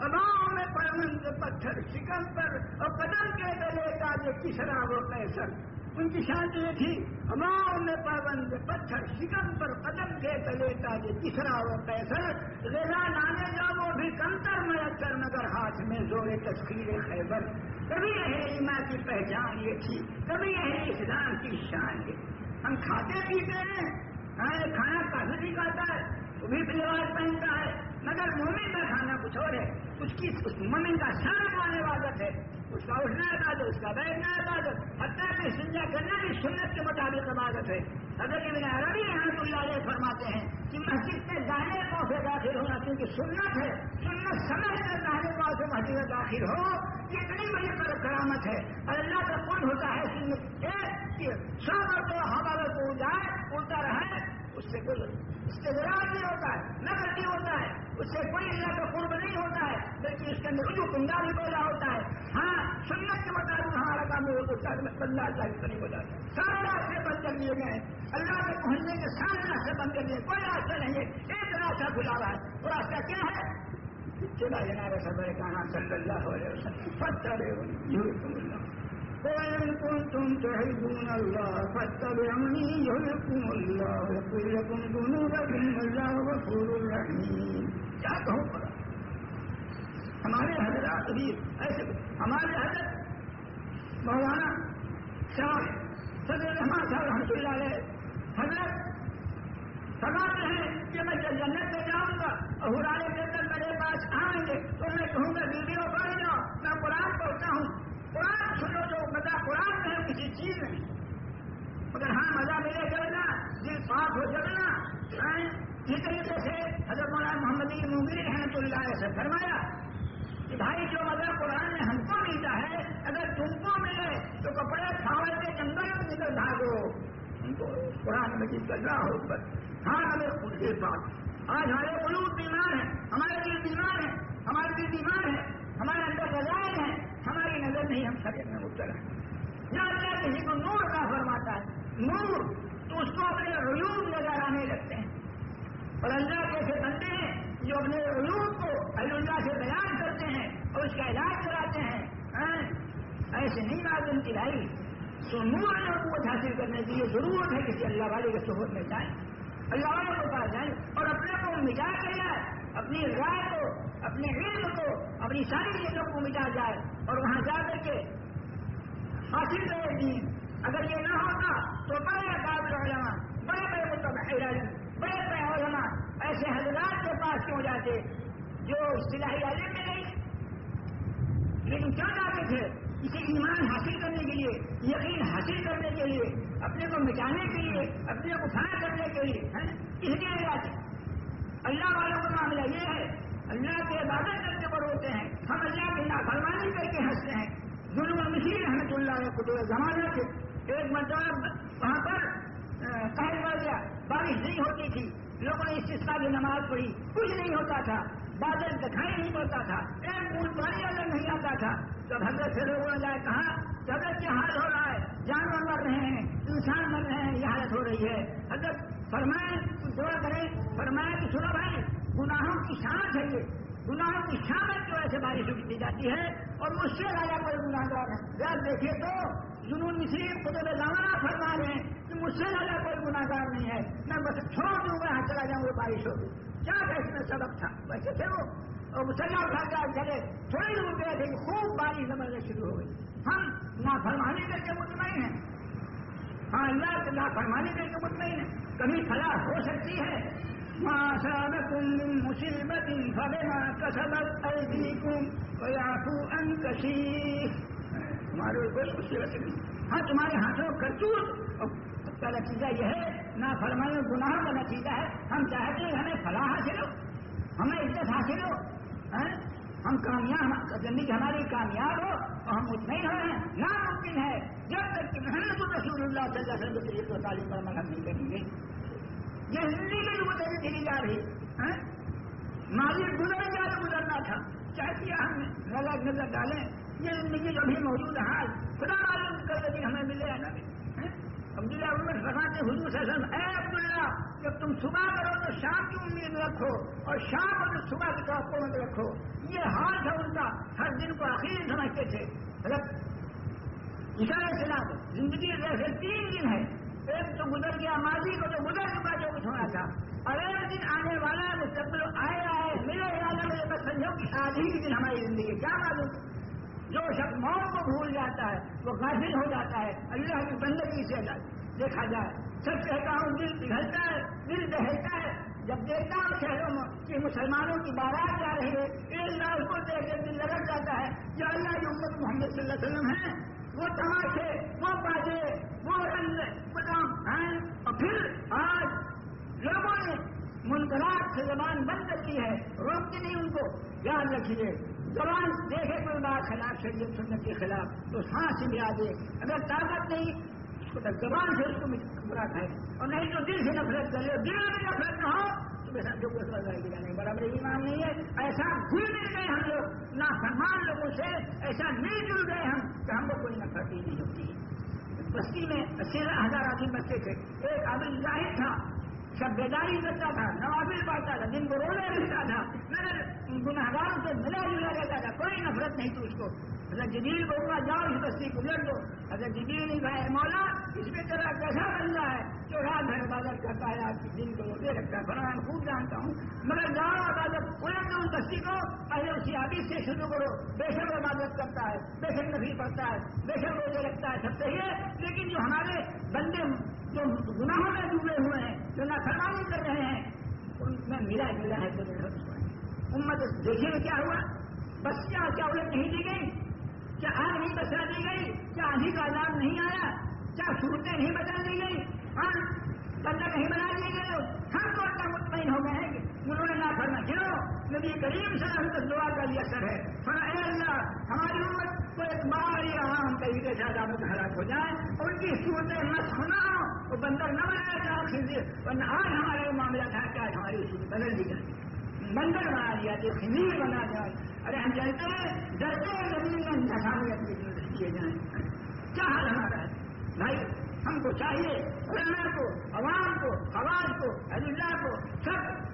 عوام میں پرمن پتھر شکم پر، اور قدم کے گلے کا جو کسرا وہ کیسر ان کی شان یہ تھی عوام میں پابند پتھر شکم پر قدم کے گلے کا جو کسرا وہ کیسر ریلا لانے جا وہ بھی کمتر میسر مگر ہاتھ میں زور تشکیل خیبر۔ کبھی اہل ایما کی پہچان یہ تھی، کبھی اہل اسلام کی شان یہ تھی۔ ہم کھاتے پیتے ہیں کھانا کافی بھی کھاتا ہے، وہ بھی لباس پہنتا ہے۔ مگر مومن کا کھانا کچھ اور ہے۔ اس کی اس مومن کا شان پانے والا ہے۔ اس کا اٹھنے کا تو اس کا بیٹھنا عبادت حتیٰ کہ سنجا کرنا بھی سنت کے مطابق عبادت ہے۔ حضرت ابن عربی رحمۃ اللہ علیہ فرماتے ہیں کہ مسجد سے دانے پاؤں سے داخل ہونا کیونکہ سنت ہے، سنت سمجھ کر دانے پاؤں سے مسجد میں داخل ہو، یہ اتنی بڑی پر کرامت ہے۔ اور اللہ کا کون ہوتا ہے سنت کہ سو مرتبہ ہوا میں جائے، اڑتا رہے، اس سے کوئی استجرار نہیں ہوتا ہے نقل نہیں ہوتا ہے۔ اس سے کوئی اللہ کا قرب نہیں ہوتا ہے، بلکہ اس کے اندر رجوع کنڈا بھی پیدا ہوتا ہے۔ ہاں سنت کے مطابق ہمارا کام وہ ہوتا ہے بندہ اللہ کی نہیں ہو جاتا۔ سارے راستے بند کر دیے گئے اللہ کے پہنچنے کے سارے راستے بند کر دیے کوئی راستہ نہیں ہے۔ ایک راستہ کھلا رہا ہے۔ وہ راستہ کیا ہے؟ چلا جناب سبر کہاں؟ صلی اللہ علیہ وسلم۔ فتح اللہ وإن كنتم تحبون الله فاتبعوني يحبكم الله ويغفر لكم ذنوبكم والله غفور رحيم۔ کیا کہوں؟ پڑا ہمارے حضرات بھی ایسے ہمارے حضرت مولانا شاہ صدر رحمان صاحب رحمۃ اللہ علیہ، حضرت فرماتے ہیں کہ میں جنت میں جاؤں گا اور ہرارے کے اندر میرے پاس آئیں گے تو میں کہوں گا ویڈیو پڑھ جاؤ میں قرآن پڑھتا ہوں قرآن سنو جو مزہ قرآن میں ہے کسی چیز میں مگر ہاں مزہ ملے جلنا دل پاک ہو جلنا اس طریقے سے حضرت مولانا محمد ممیر رحمۃ اللہ سے فرمایا کہ بھائی جو مزہ قرآن میں ہم کو ملتا ہے، اگر تم کو ملے تو کپڑے کھاوڑ کے جنگل میں نکل بھاگو۔ ہم کو قرآن میں کر رہا ہو پر ہاں ہمیں خود کے پاس۔ آج ہمارے قلوب بیمار ہیں، ہمارے دل بیمار ہیں، ہمارے دل بیمار ہے ہمارے اندر غذائیں ہیں۔ ہماری نظر نہیں، ہم شریر میں اتر ہیں۔ یا اللہ کسی کو نور کا فرماتا ہے، نور۔ تو اس کو اپنے روم نظر آنے لگتے ہیں۔ اور اللہ کیسے بنتے ہیں جو اپنے روم کو اللہ سے بیان کرتے ہیں اور اس کا علاج کراتے ہیں۔ ہاں، ایسے نہیں معلوم کی لائی تو نور قوت حاصل کرنے کی یہ ضرورت ہے کسی اللہ والے کے صحبت میں جائیں اللہ والے کو پاس جائیں اور اپنے کو مٹا کر جائے اپنی رائے کو، اپنے علم کو، اپنی ساری چیزوں کو مٹا جائے اور وہاں جا کر کے حاصل کرے دین۔ اگر یہ نہ ہوتا تو بڑے قابل علماء، بڑے بڑے مطلب بڑے بڑے علماء ایسے حضرات کے پاس کیوں جاتے جو سلائی علم میں نہیں؟ لیکن کیا جاتے تھے؟ اسے ایمان حاصل کرنے کے لیے، یقین حاصل کرنے کے لیے، اپنے کو مٹانے کے لیے، اپنے کو فنا کرنے کے لیے اس لیے جاتے اللہ والوں کا معاملہ یہ ہے، اللہ کے عبادت کر کے بڑھوتے ہیں۔ ہم اللہ کی نافرمانی کر کے ہنستے ہیں۔ ظلم مشیر رحمت اللہ خطب زمانہ کے ایک مرتبہ وہاں پر قہر پڑ گیا بارش نہیں ہوتی تھی، لوگوں نے اس کی نماز پڑھی، کچھ نہیں ہوتا تھا، بادل دکھائی نہیں پڑتا تھا ایک پول پانی الگ نہیں آتا تھا۔ جب حضرت سے لوگوں نے جائے کہا حضرت یہ حال ہو رہا ہے، جانور مر رہے ہیں، انسان مر رہے ہیں، یہ حالت ہو رہی ہے۔ حضرت فرمائے دعا کریں، فرمایا کہ سنو بھائی، گناہوں کی شانت ہے یہ۔ گناہوں کی شامت جو ایسے بارش کی جاتی ہے اور مجھ سے راجا کوئی گناہ گار ہے جب دیکھیے تو جنون مصری خود زمانہ فرما رہے ہیں کہ مجھ سے راجا کوئی گناہ گار نہیں ہے۔ میں بس چھوڑ دوں گا یہاں چلا جاؤں گا، بارش ہوگی۔ کیا کہ اس میں سبق تھا؟ ویسے تھے وہ۔ اور مسلح اٹھا کر چلے۔ تھوڑی دور گئے تھے خوب بارش نمرنے شروع ہو گئی۔ ہم نافرمانی کر کے مطمئن ہیں۔ ہاں اللہ نہ کر کے مطمئن ہیں۔ کبھی فلاح ہو سکتی ہے۔ مصیبت فبما كسبت أيديكم ويعفو عن كثير. تمہارے کوئی مصیبت نہیں ہاں تمہارے ہاتھوں کرتوت۔ کا نتیجہ یہ ہے نہ فرمانے گناہ کا نتیجہ ہے۔ ہم چاہتے ہیں ہمیں فلاح حاصل ہو ہمیں عزت حاصل ہو ہم کامیاب زندگی ہماری کامیاب ہو اور ہم مطمئن ہو رہے ہیں ناممکن ہے۔ جب تک کہ محمد رسول اللہ صلی اللہ علیہ وسلم و تعلیم پر عمل ہم نہیں کریں گے۔ یہ ہندی میں جو بدلی چلی جا رہی ماضی گزر گیا تو گزرنا تھا۔ چاہے کیا ہم نظر نظر ڈالیں۔ یہ زندگی جو بھی موجود حال خدا معلوم کر لیکن ہمیں ملے یا نہ ملے۔ عبداللہ عمر فرماتے حضور صلی اللہ علیہ وسلم، اے عبداللہ، جب تم صبح کرو تو شام کی امید رکھو اور شام کو تو صبح کی طرف امید رکھو۔ یہ حال تھا ان کا۔ ہر دن کو آخر سمجھتے تھے۔ اشارے سلام زندگی جیسے تین دن ہے ایک تو گزر گیا ماضی کو تو گزر چکا جو کچھ ہونا تھا۔ اور ایک دن آنے والا ہے مستقبل آئے آئے، ملے والا مجھے بس سمجھو کہ آدھی ہی دن ہماری زندگی کیا معلوم؟ جو شخص موت کو بھول جاتا ہے، وہ غافل ہو جاتا ہے۔ اللہ کی بندگی سے دیکھا جائے۔ سچ کہتا ہوں، دل پگھلتا ہے، دل دہلتا ہے۔ جب دیکھتا ہوں شہروں میں کہ مسلمانوں کی بارات جا رہی ہے، ایک لال کو دیکھ کے دل لگٹ جاتا ہے جو اللہ کی امت محمد صلی اللہ علیہ وسلم ہے۔ وہ تماشے، وہ بازے وہ رنگ بادام ہیں اور پھر آج لوگوں نے منقرات سے زبان بند کر دی ہے۔ روکتی نہیں ان کو۔ یاد رکھیے، زبان دیکھے کوئی بات خلاف شریعت سنت کے خلاف تو سانس بھی آ دے۔ اگر طاقت نہیں، اس کو زبان سے اس کو برا کھائے اور نہیں تو دل سے نفرت کر دل میں نفرت نہ ہو۔ تو میرا جو کچھ گا نہیں۔ برابر ایمان نہیں ہے۔ ایسا گھل مل گئے ہم لوگ، نہ فرمان لوگوں سے، ایسا مل جل گئے ہم کہ ہم کو کوئی نفرت ہی نہیں ہوتی بستی میں اسی ہزار آدمی بچے تھے۔ ایک عابل ظاہر تھا سب بیداری کرتا تھا نوابل پڑھتا تھا، دن کو رونے رہتا تھا۔ میرے گنہگاروں سے ملا جلا رہتا تھا، کوئی نفرت نہیں تھی اس کو۔ اگر جدید کو جاؤ اس بستی کو لڑ دو اگر جدید نہیں بھائی مولا، اس میں طرح کیسا بندہ ہے جو رات بھر عبادت کرتا ہے آج دن کو دے رکھتا ہے۔ بڑا میں خوب جانتا ہوں، مگر جاؤ عبادت الٹ دو بستی کو پہلے اسی عابد سے شروع کرو۔ بے شک عبادت کرتا ہے، بے شک نفی پڑتا ہے، بے شک روزے رکھتا ہے، سب صحیح ہے۔ لیکن جو ہمارے بندے، جو گناہوں میں ڈوبے ہوئے ہیں، جو نافرمانی کر رہے ہیں، ان میں ملا ملا ہے۔ تو امت، دیکھیے کیا ہوا؟ بس کیا کیا الٹ نہیں دی گئی؟ کیا آگ نہیں بچا دی گئی؟ کیا آندھی کا عذاب نہیں آیا؟ کیا صورتیں نہیں بچا دی گئی؟ ہاں بندہ نہیں بنا دیے گئے لوگ ہم تو مطمئن ہو گئے ہیں انہوں نے نہ کرنا کیوں نبی کریم سے ہم دعا کا یہ اثر ہے۔ فرا اے اللہ، ہماری امت کو ایک بار یا عام طریقے سے عدالت ہلاک ہو جائے ان کی صورتیں مت ہونا ہو وہ بندر نہ بنایا جائے ورنہ آج ہمارے معاملہ تھا کہ آج ہماری صورت بدل دی جائے۔ بندر بنا دیا تو خمیر بنا دیا۔ ارے ہم جلتے ہیں ڈرتے ہیں زمین میں نشانی کیے جائیں کیا حال ہمارا؟ ہے بھائی، ہم کو چاہیے علماء کو، عوام کو خواص کو اللہ کو، سب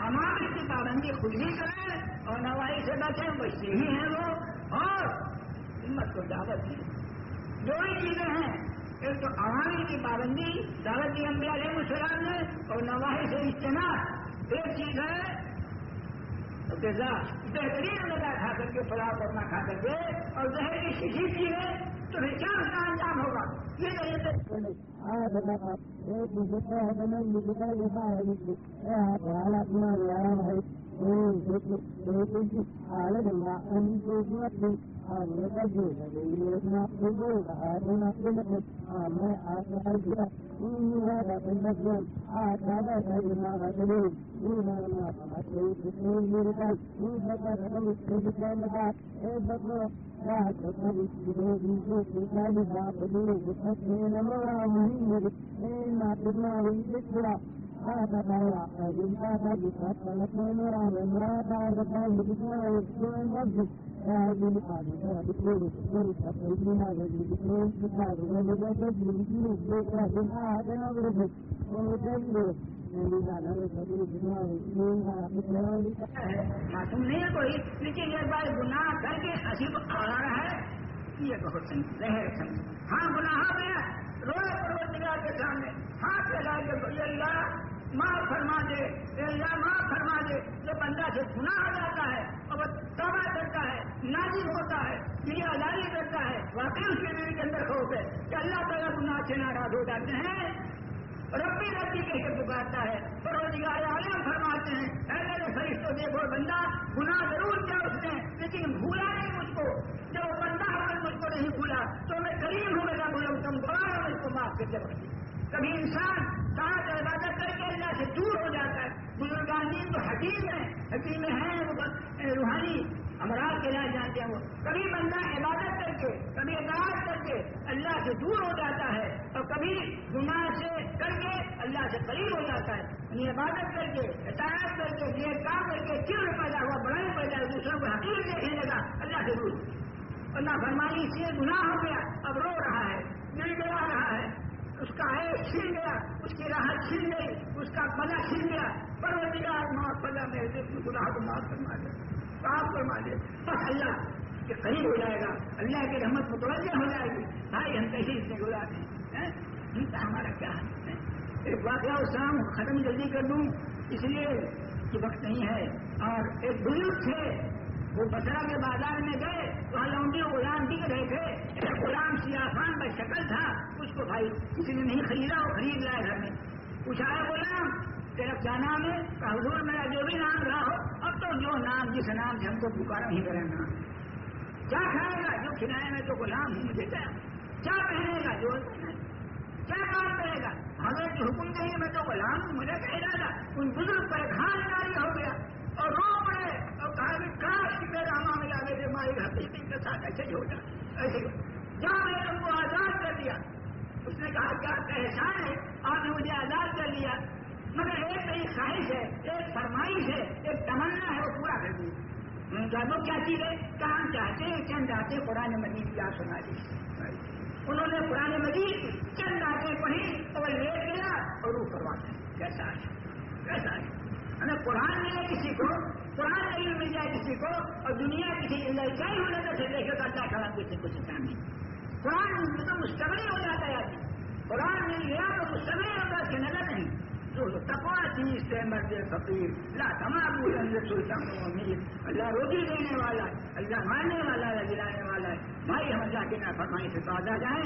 ہمارے کی پابندی خود ہی کریں اور نوائی سے بچیں بچتے ہی ہیں وہ۔ اور ہمت کو دعوت دی دو ہی چیزیں ہیں، ایک تو عوامی کی پابندی، دعوت دی انبیاء علیہ السلام نے اور نواحی سے اجتماع، ایک چیز ہے بہترین لگا کھا کر کے فلاح کرنا کھا کر کے اور زہر کی شیشی پی ہے تو پھر کیا اس کا انجام ہوگا یہ نہیں میں معصوم نہیں ہے کوئی، لیکن ایک بار گناہ کر کے عجیب آ رہا ہے یہ بہت زہر ہاں گناہ روئے پروتگار کے سامنے ہاتھ لگا کے اللہ معاف فرما دے اللہ معاف فرما دے جو بندہ سے گناہ ہو جاتا ہے، اور وہ توبہ کرتا ہے نازک ہوتا ہے یہ آزادی کرتا ہے، واقعی اس کے دل کے اندر ہو گئے کہ اللہ تعالیٰ گناہ سے ناراض ہو جاتے ہیں ربی ربی کہہ کے پکارتا ہے روزگار عالم فرماتے ہیں، اے میرے تو دیکھو بندہ گناہ ضرور کیا اس نے، لیکن بھولا نہیں مجھ کو، جب وہ بندہ اگر مجھ کو نہیں بھولا، تو میں قریب ہوں، میرا بولوں تم دوبارہ مجھ کو معاف کر کے کبھی انسان ساتھ عبادت کر کے اللہ سے دور ہو جاتا ہے بزرگان تو حکیم ہے حکیم ہے روحانی امراض کے علاج جانتے ہیں وہ۔ کبھی بندہ عبادت کر کے، کبھی عبادت کر کے اللہ سے دور ہو جاتا ہے، اور کبھی گناہ سے کر کے اللہ سے قریب ہو جاتا ہے۔ یعنی عبادت کر کے، اطاعت کر کے، یہ کام کر کے کیوں پیدا ہوا بڑائی پیدا ہوا دوسروں کو حقیق دیکھنے لگا، اللہ سے دور۔ اللہ فرمائی سے گناہ ہو گیا، اب رو رہا ہے مل گیا رہا ہے۔ اس کا عیش چھین گیا، اس کی راحت چھین گئی، اس کا پلا چھین گیا۔ پروتگار معاف پلا میرے گناہ کو معاف فرما دے معاف فرما دے۔ بس اللہ کے قریب ہو جائے گا، اللہ کی رحمت متوجہ ہو جائے گی۔ بھائی، ہم کہیں سے گزارتے ہیں؟ ہمارا کیا ہے؟ ایک واقعہ اس شام ختم جلدی کر دوں اس لیے کہ وقت نہیں ہے۔ اور ایک بزرگ تھے، وہ بسرا کے بازار میں گئے وہاں لونڈی غلام دکھ رہے تھے۔ غلام سیافان کا شکل تھا، اس کو بھائی کسی نے نہیں خریدا، وہ خرید لایا گھر میں۔ پوچھا ہے غلام تیرا کیا نام ہے؟ کہ حضور، میرا جو بھی نام رہا ہو، اب تو جو نام، جس نام سے ہم کو پکارا، ہی کریں نام۔ کیا کھائے گا؟ جو کھلائے میں تو غلام ہوں، مجھے کیا؟ کیا پہنے گا؟ جو کیا کام کرے گا؟ ہمیں جو حکم دیں گے میں تو غلام ہوں، مجھے کہہ رہا تھا ان بزرگ پر کھان جاری ہو گیا اور رو پڑے اور کہا کہ کاش کی میرا معاملہ میرے مائی حقیقی کے ساتھ ایسے ہی ہوتا ایسے جا میں نے تم کو آزاد کر دیا۔ اس نے کہا کیا احسان ہے، آپ نے مجھے آزاد کر لیا مگر ایک نئی خواہش ہے، ایک فرمائش ہے، ایک تمنا ہے، وہ پورا کر دی وہ کیا چیز ہے؟ کہ ہم چاہتے ہیں؟ چند آتے قرآن مجید کیا سنا دی انہوں نے قرآن مجید چند آتے پڑھی اور لیٹ گیا اور وہ کروا کیسا ہے؟ کیسا ہے؟ ہمیں قرآن ملے کسی کو، قرآن علم مل جائے کسی کو، اور دنیا کسی کئی ہونے تو سے دیکھے کرتا کھڑا کسی کچھ کام نہیں۔ قرآن تو مستقبل ہو جاتا ہے قرآن مل گیا تو مستقبل ہوتا ہے نظر نہیں۔ جو سے مرد فقیر، لا تمام سلطان امیر اللہ روزی دینے والا اللہ ماننے والا ہے، دلانے والا ہے۔ بھائی، ہم اللہ کے نا فرمائی سے تازہ جائیں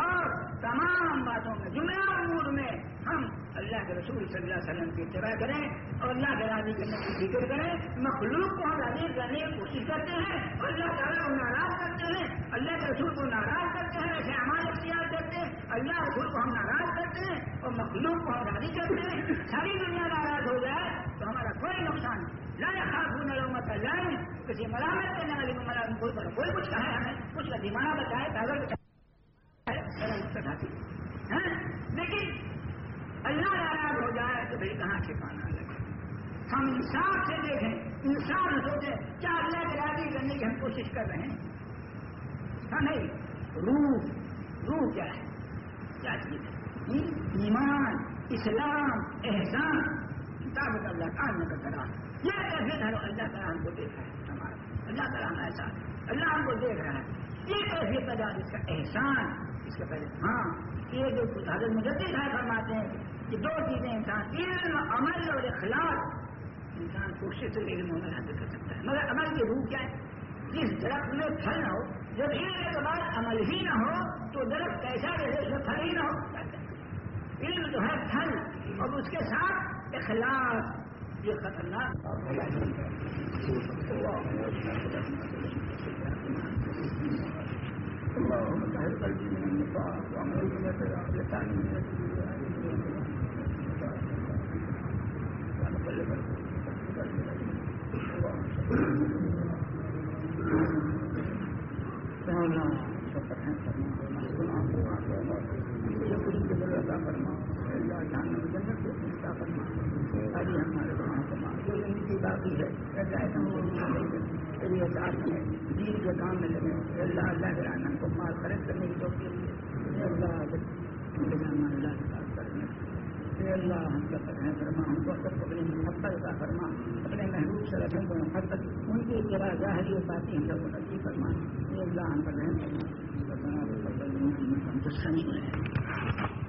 اور تمام باتوں میں، جملہ امور میں ہم اللہ کے رسول صلی اللہ علیہ وسلم کی اتباع کریں اور اللہ کے راضی کرنے کی فکر کریں۔ مخلوق کو ہم راضی کرنے کی کوشش کرتے ہیں اور اللہ تعالیٰ کو ناراض کرتے ہیں، اللہ کے رسول کو ناراض کرتے ہیں ایسے ہمارے اختیار کرتے ہیں، اللہ رسول کو ہم ناراض کرتے ہیں۔ اور مخلوق کو ہم راضی کرتے ہیں۔ ساری دنیا ناراض ہو جائے تو ہمارا کوئی نقصان نہیں خاص ہونے لوگ جائیں کسی ملامت کرنے والی کو ملازم کوئی پر کوئی کچھ کہا ہے ہمیں، کچھ کا دماغ بتائے کاغذ ہاں؟ لیکن اللہ ناراض ہو جائے تو بھائی کہاں چھپانا لگے ہم انصاف سے دیکھیں انسان سوچیں، کیا اللہ کے راضی کرنے کی ہم کوشش کر رہے ہیں؟ ہاں نہیں روح روح کیا ہے؟ کیا چیز ہے؟ ایمان، اسلام، احسان، کتاب اللہ کام میں کرا یہ کیسے دھرو اللہ تعالیٰ ہم کو دیکھ رہا ہے ہمارا؟ اللہ تعالیٰ ہمارا احسان اللہ ہم کو دیکھ رہا ہے۔ یہ کیسے پیدا اس کا احسان، اس کے پہلے؟ ہاں یہ جو حضرت مجدد ہے فرماتے ہیں کہ دو چیزیں انسان، علم، عمل اور اخلاق۔ انسان کوشش سے علم ہونا حاصل کر سکتا ہے۔ مگر عمل کی روح کیا ہے؟ جس درخت میں پھل نہ ہو، جب علم کے بعد عمل ہی نہ ہو، تو درخت کیسا رہے؟ اس میں پھل ہی نہ ہو۔ علم جو ہے پھل اور اس کے ساتھ اخلاق یہ خطرناک باقی ہے دین کے کام میں لگے اللہ اللہ کے آنند کو مال خرچ کرنے کی اللہ اللہ کے ساتھ کرنے اللہ ہم کا کریں فرما ہم کو سب اپنی محبت کا فرما اپنے محبوب سے رکھیں کو محبت ان کی ذرا ظاہری باتیں ہم سب کو نصیب فرما اللہ ہم فرما سنتوش نہیں